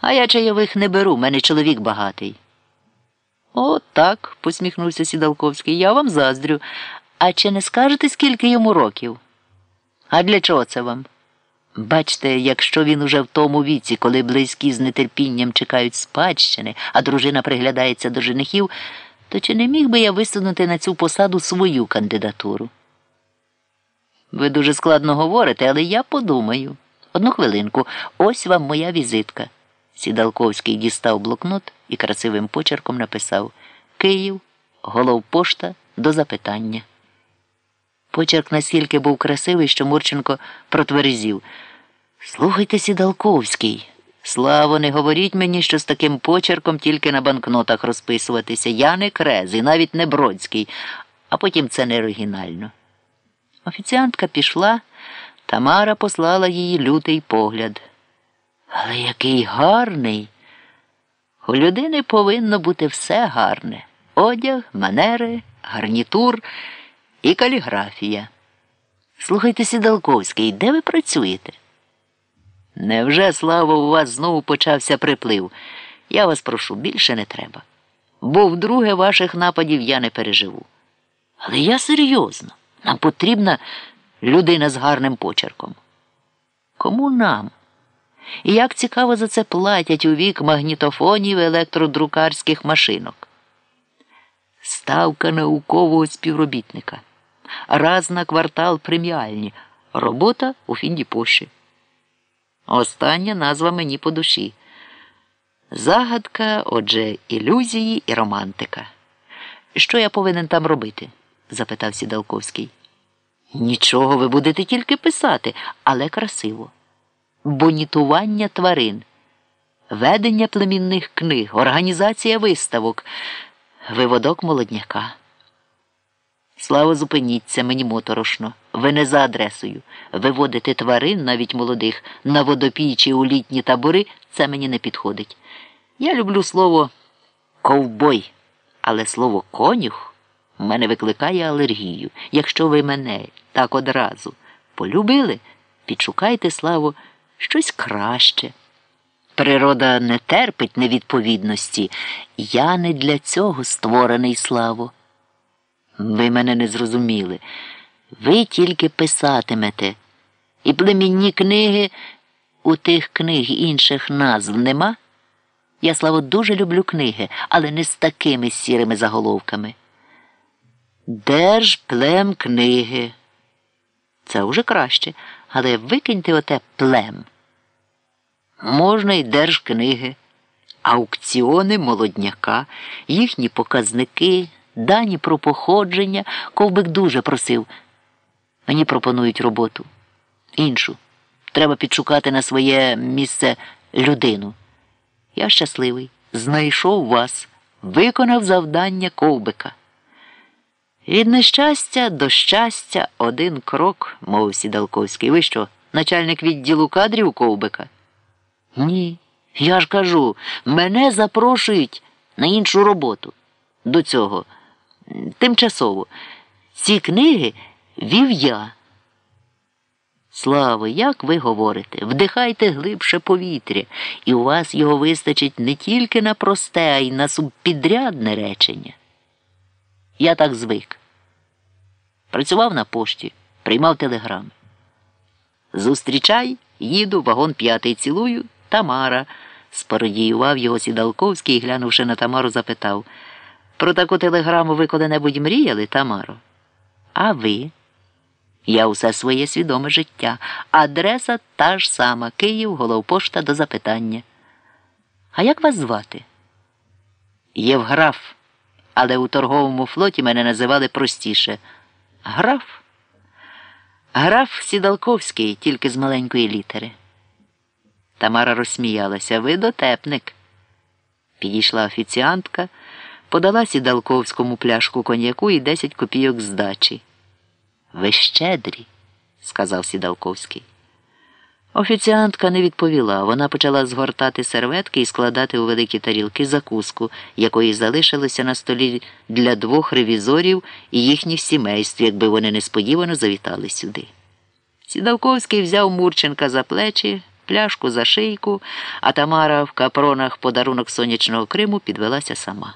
А я чайових не беру, мене чоловік багатий. От так, посміхнувся Сідалковський. Я вам заздрю. А чи не скажете, скільки йому років? А для чого це вам? Бачте, якщо він уже в тому віці, коли близькі з нетерпінням чекають спадщини, а дружина приглядається до женихів, то чи не міг би я висунути на цю посаду свою кандидатуру? Ви дуже складно говорите, але я подумаю. Одну хвилинку, ось вам моя візитка. Сідалковський дістав блокнот і красивим почерком написав Київ, головпошта до запитання. Почерк настільки був красивий, що Мурченко протверезів. Слухайте, Сідалковський. Славо, не говоріть мені, що з таким почерком тільки на банкнотах розписуватися. Я не крез і навіть не Бродський, а потім це не оригінально. Офіціантка пішла, Тамара послала їй лютий погляд. Але який гарний. У людини повинно бути все гарне одяг, манери, гарнітур і каліграфія. Слухайте, Сідалковський, де ви працюєте? Невже, слава, у вас знову почався приплив? Я вас прошу, більше не треба. Бо вдруге ваших нападів я не переживу. Але я серйозно. Нам потрібна людина з гарним почерком. Кому нам? І як цікаво за це платять у вік магнітофонів електродрукарських машинок. Ставка наукового співробітника. Раз на квартал преміальні. Робота у Фіндіпоші. Остання назва мені по душі. Загадка, отже, ілюзії і романтика. Що я повинен там робити? запитав Сідалковський. Нічого ви будете тільки писати, але красиво. Бонітування тварин, ведення племінних книг, організація виставок, виводок молодняка. Слава, зупиніться, мені моторошно. Ви не за адресою. Виводити тварин, навіть молодих, на водопій чи у літні табори це мені не підходить. Я люблю слово ковбой, але слово конюх у мене викликає алергію. Якщо ви мене так одразу полюбили, підшукайте славу щось краще. Природа не терпить невідповідності. Я не для цього створений славо. Ви мене не зрозуміли. Ви тільки писатимете. І племінні книги у тих книг інших назв нема. Я, слава, дуже люблю книги, але не з такими сірими заголовками. Держплем книги. Це вже краще, але викиньте оте плем. Можна й держкниги, аукціони молодняка, їхні показники, дані про походження. Ковбик дуже просив. Мені пропонують роботу. Іншу. Треба підшукати на своє місце людину. Я щасливий. Знайшов вас, виконав завдання ковбика. Від нещастя до щастя один крок, мовив Сідалковський. Ви що, начальник відділу кадрів ковбика? Ні. Я ж кажу, мене запрошують на іншу роботу. До цього. Тимчасово. Ці книги вів я. Слава, як ви говорите, вдихайте глибше повітря, і у вас його вистачить не тільки на просте, а й на субпідрядне речення. Я так звик. Працював на пошті, приймав телеграми. Зустрічай, їду, вагон п'ятий цілую, Тамара. спородіював його Сідалковський і, глянувши на Тамару, запитав Про таку телеграму ви коли-небудь мріяли, Тамаро? А ви? Я усе своє свідоме життя. Адреса та ж сама Київ, головпошта до запитання. А як вас звати? Євграф, але у торговому флоті мене називали простіше. Граф. Граф Сідалковський, тільки з маленької літери. Тамара розсміялася. Ви дотепник. Підійшла офіціантка, подала Сідалковському пляшку коньяку і десять копійок здачі. Ви щедрі, сказав Сідалковський. Офіціантка не відповіла. Вона почала згортати серветки і складати у великі тарілки закуску, якої залишилося на столі для двох ревізорів і їхніх сімейств, якби вони несподівано завітали сюди. Сідалковський взяв Мурченка за плечі. пляшку за шийку, а Тамара в капронах подарунок сонячного Криму підвелася сама.